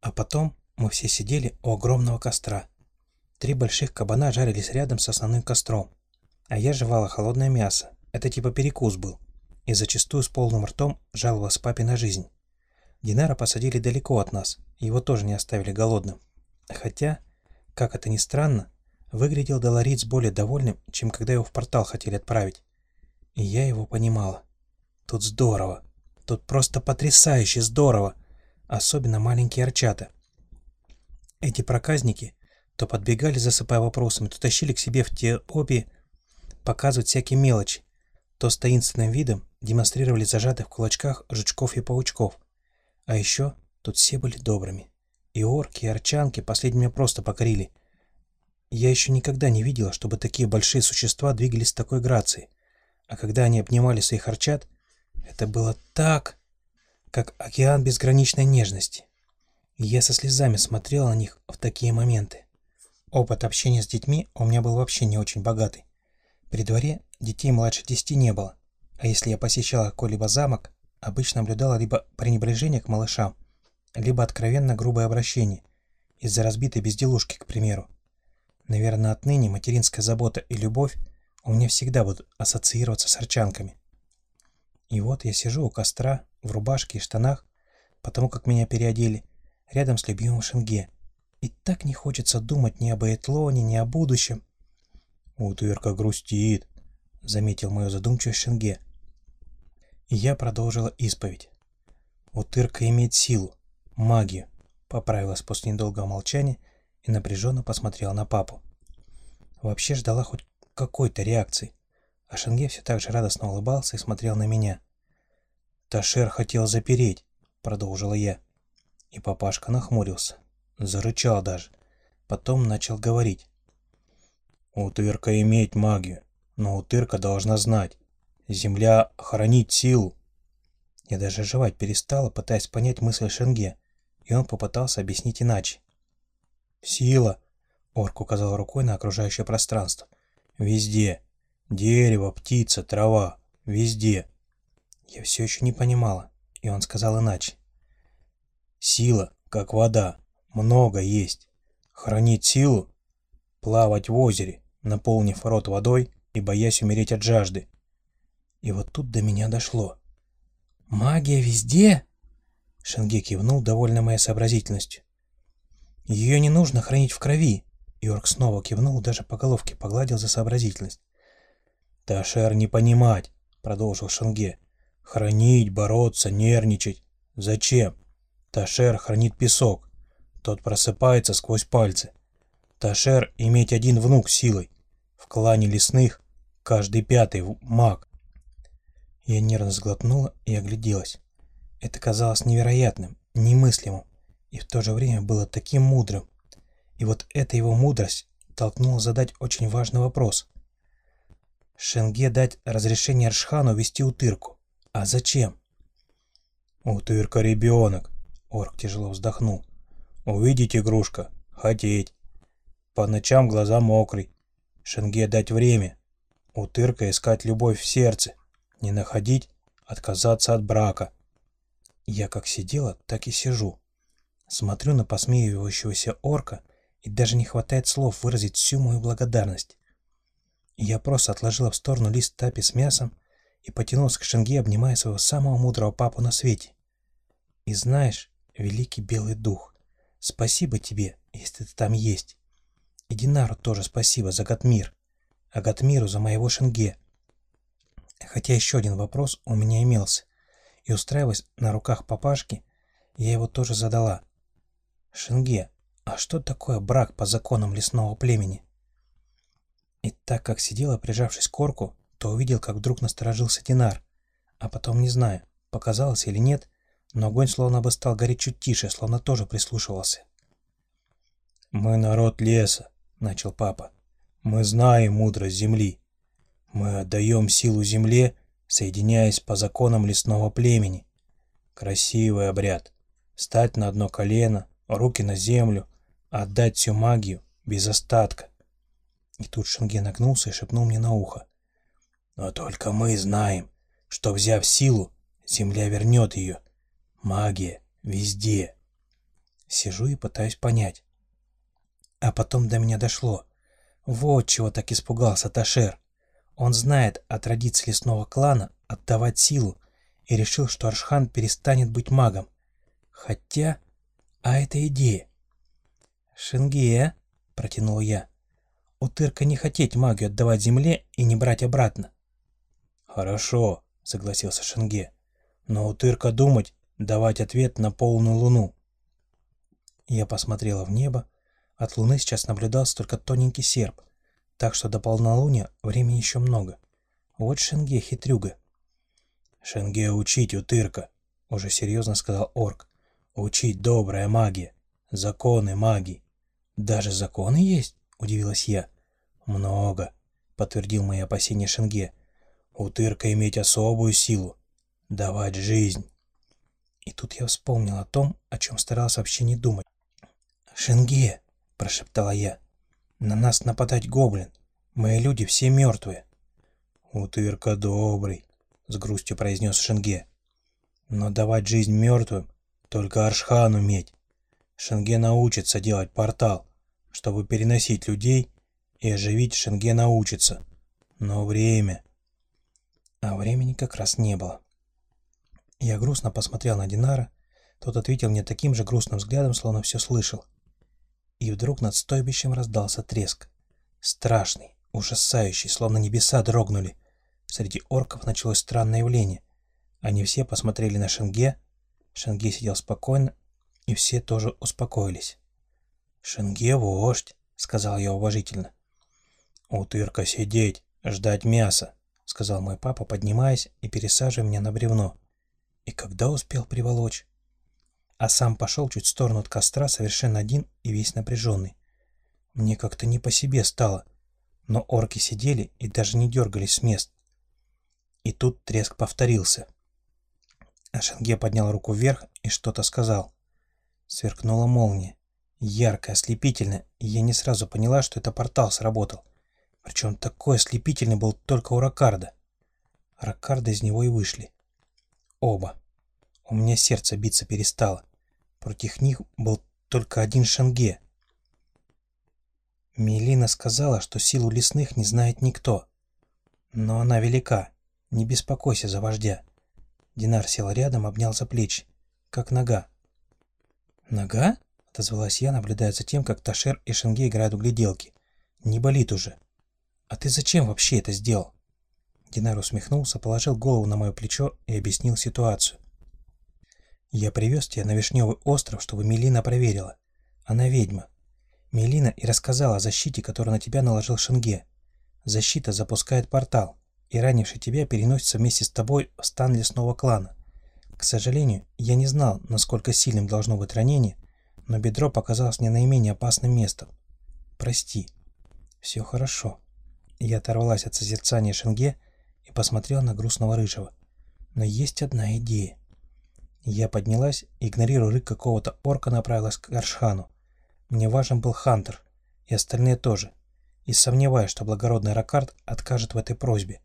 А потом мы все сидели у огромного костра. Три больших кабана жарились рядом с основным костром, а я жевала холодное мясо. Это типа перекус был. И зачастую с полным ртом жаловалась папе на жизнь. Динара посадили далеко от нас, его тоже не оставили голодным. Хотя, как это ни странно, выглядел Долориц более довольным, чем когда его в портал хотели отправить. И я его понимала. Тут здорово. Тут просто потрясающе здорово. Особенно маленькие арчата. Эти проказники то подбегали, засыпая вопросами, то тащили к себе в те обе показывать всякие мелочи, то с таинственным видом демонстрировали зажатых в кулачках жучков и паучков. А еще тут все были добрыми. И орки, и арчанки последними просто покорили. Я еще никогда не видела, чтобы такие большие существа двигались с такой грацией. А когда они обнимали своих арчат, это было так, как океан безграничной нежности. И я со слезами смотрела на них в такие моменты. Опыт общения с детьми у меня был вообще не очень богатый. При дворе детей младше десяти не было, а если я посещала какой-либо замок, обычно наблюдала либо пренебрежение к малышам, либо откровенно грубое обращение, из-за разбитой безделушки, к примеру. Наверное, отныне материнская забота и любовь у меня всегда будут ассоциироваться с арчанками. И вот я сижу у костра, в рубашке и штанах, потому как меня переодели, рядом с любимым Шенге. И так не хочется думать ни об Этлоне, ни о будущем. «Утырка грустит», — заметил мою задумчивость Шенге. И я продолжила исповедь. «Утырка имеет силу, магию», — поправилась после недолгого молчания и напряженно посмотрела на папу. Вообще ждала хоть какой-то реакции, а Шенге все так же радостно улыбался и смотрел на меня. «Ташер хотел запереть», — продолжила я. И папашка нахмурился, зарычал даже. Потом начал говорить. Утырка имеет магию, но утырка должна знать. Земля хранит силу. Я даже жевать перестала, пытаясь понять мысль Шенге, и он попытался объяснить иначе. «Сила!» — орк указал рукой на окружающее пространство. «Везде. Дерево, птица, трава. Везде». Я все еще не понимала, и он сказал иначе. «Сила, как вода, много есть. Хранить силу плавать в озере, наполнив рот водой и боясь умереть от жажды. И вот тут до меня дошло. «Магия везде?» Шенге кивнул, довольно моей сообразительностью. «Ее не нужно хранить в крови!» Йорк снова кивнул, даже по головке погладил за сообразительность. «Ташер не понимать!» — продолжил Шенге. «Хранить, бороться, нервничать. Зачем? Ташер хранит песок. Тот просыпается сквозь пальцы. Ташер иметь один внук силой. В клане лесных каждый пятый маг. Я нервно сглотнула и огляделась. Это казалось невероятным, немыслимым, и в то же время было таким мудрым. И вот эта его мудрость толкнула задать очень важный вопрос. Шенге дать разрешение Аршхану вести утырку. А зачем? «Утырка ребенок», — орк тяжело вздохнул. «Увидеть игрушка, хотеть, по ночам глаза мокрый. Шенге дать время. Утырка искать любовь в сердце. Не находить, отказаться от брака. Я как сидела, так и сижу. Смотрю на посмеивающегося орка, и даже не хватает слов выразить всю мою благодарность. Я просто отложила в сторону лист тапи с мясом и потянулась к Шенге, обнимая своего самого мудрого папу на свете. И знаешь, великий белый дух, спасибо тебе, если ты там есть. И Динару тоже спасибо за Гатмир, а Гатмиру за моего Шенге. Хотя еще один вопрос у меня имелся, и устраиваясь на руках папашки, я его тоже задала. Шенге, а что такое брак по законам лесного племени? И так как сидела, прижавшись к корку, то увидел, как вдруг насторожился Динар, а потом не знаю, показалось или нет, но огонь словно бы стал гореть чуть тише, словно тоже прислушивался. «Мы народ леса», — начал папа. «Мы знаем мудрость земли. Мы отдаем силу земле, соединяясь по законам лесного племени. Красивый обряд. Встать на одно колено, руки на землю, отдать всю магию без остатка. И тут Шенге нагнулся и шепнул мне на ухо. Но только мы знаем, что, взяв силу, земля вернет ее. Магия везде. Сижу и пытаюсь понять. А потом до меня дошло. Вот чего так испугался Ташер. Он знает о традиции лесного клана отдавать силу и решил, что Аршхан перестанет быть магом. Хотя... А это идея. «Шенгия», — протянул я, — «утырка не хотеть магию отдавать земле и не брать обратно». «Хорошо», — согласился Шенге, — «но утырка думать, давать ответ на полную луну». Я посмотрела в небо. От луны сейчас наблюдался только тоненький серп, так что до полнолуния времени еще много. Вот Шенге хитрюга. «Шенге учить, утырка», — уже серьезно сказал орк. «Учить добрая магия, законы магии». «Даже законы есть?» — удивилась я. «Много», — подтвердил мои опасения Шенге. «Утырка иметь особую силу, давать жизнь». И тут я вспомнил о том, о чем старался вообще не думать. «Шенге!» — прошептала я. «На нас нападать гоблин. Мои люди все мертвые». «Утырка добрый», — с грустью произнес Шенге. «Но давать жизнь мертвым только Аршхан уметь. Шенге научится делать портал, чтобы переносить людей, и оживить Шенге научится. Но время... А времени как раз не было. Я грустно посмотрел на Динара, тот ответил мне таким же грустным взглядом, словно все слышал. И вдруг над стойбищем раздался треск. Страшный, ужасающий, словно небеса дрогнули. Среди орков началось странное явление. Они все посмотрели на Шенге. Шенге сидел спокойно, и все тоже успокоились. «Шенге вождь», — сказал я уважительно. «Утырка сидеть, ждать мяса», — сказал мой папа, поднимаясь и пересаживая меня на бревно. И когда успел приволочь? А сам пошел чуть в сторону от костра, совершенно один и весь напряженный. Мне как-то не по себе стало, но орки сидели и даже не дергались с мест. И тут треск повторился. А Шенге поднял руку вверх и что-то сказал. Сверкнула молния. Яркая, ослепительная, и я не сразу поняла, что это портал сработал. Причем такой ослепительный был только у Ракарда. Ракарда из него и вышли. Оба. У меня сердце биться перестало. Против них был только один Шенге. Мелина сказала, что силу лесных не знает никто. Но она велика. Не беспокойся за вождя. Динар сел рядом, обнял за плечи. Как нога. «Нога?» — отозвалась я, наблюдая за тем, как Ташер и Шенге играют в гляделки. «Не болит уже». «А ты зачем вообще это сделал?» Динар усмехнулся, положил голову на мое плечо и объяснил ситуацию. «Я привез тебя на Вишневый остров, чтобы Мелина проверила. Она ведьма. Мелина и рассказала о защите, которую на тебя наложил Шенге. Защита запускает портал, и ранивший тебя переносится вместе с тобой в стан лесного клана. К сожалению, я не знал, насколько сильным должно быть ранение, но бедро показалось мне наименее опасным местом. Прости. Все хорошо. Я оторвалась от созерцания Шенге и посмотрела на грустного рыжего. Но есть одна идея. Я поднялась игнорируя рык какого-то орка, направилась к Аршхану. Мне важен был Хантер, и остальные тоже. И сомневаюсь, что благородный Ракард откажет в этой просьбе.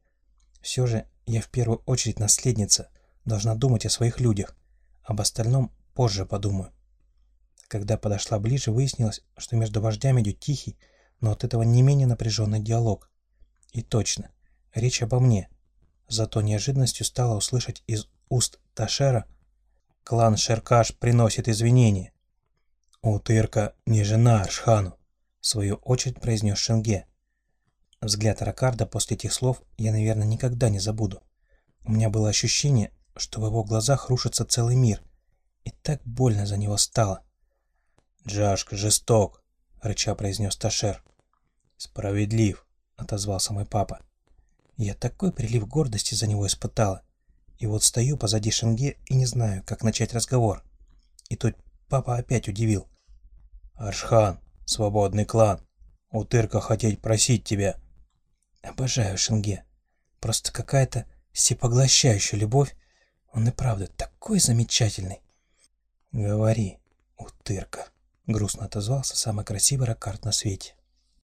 Все же я в первую очередь наследница — Должна думать о своих людях. Об остальном позже подумаю. Когда подошла ближе, выяснилось, что между вождями идет тихий, но от этого не менее напряженный диалог. И точно, речь обо мне. Зато неожиданностью стало услышать из уст Ташера «Клан Шеркаш приносит извинения». «Утырка не жена Аршхану», — в свою очередь произнес Шенге. Взгляд Ракарда после этих слов я, наверное, никогда не забуду. У меня было ощущение, что в его глазах рушится целый мир. И так больно за него стало. «Джашк жесток», — рыча произнес Ташер. «Справедлив», — отозвался мой папа. Я такой прилив гордости за него испытала. И вот стою позади Шенге и не знаю, как начать разговор. И тут папа опять удивил. «Аршхан, свободный клан, утырка хотеть просить тебя». Обожаю Шенге. Просто какая-то всепоглощающая любовь он и правда такой замечательный. Говори, утырка, грустно отозвался самый красивый ракард на свете.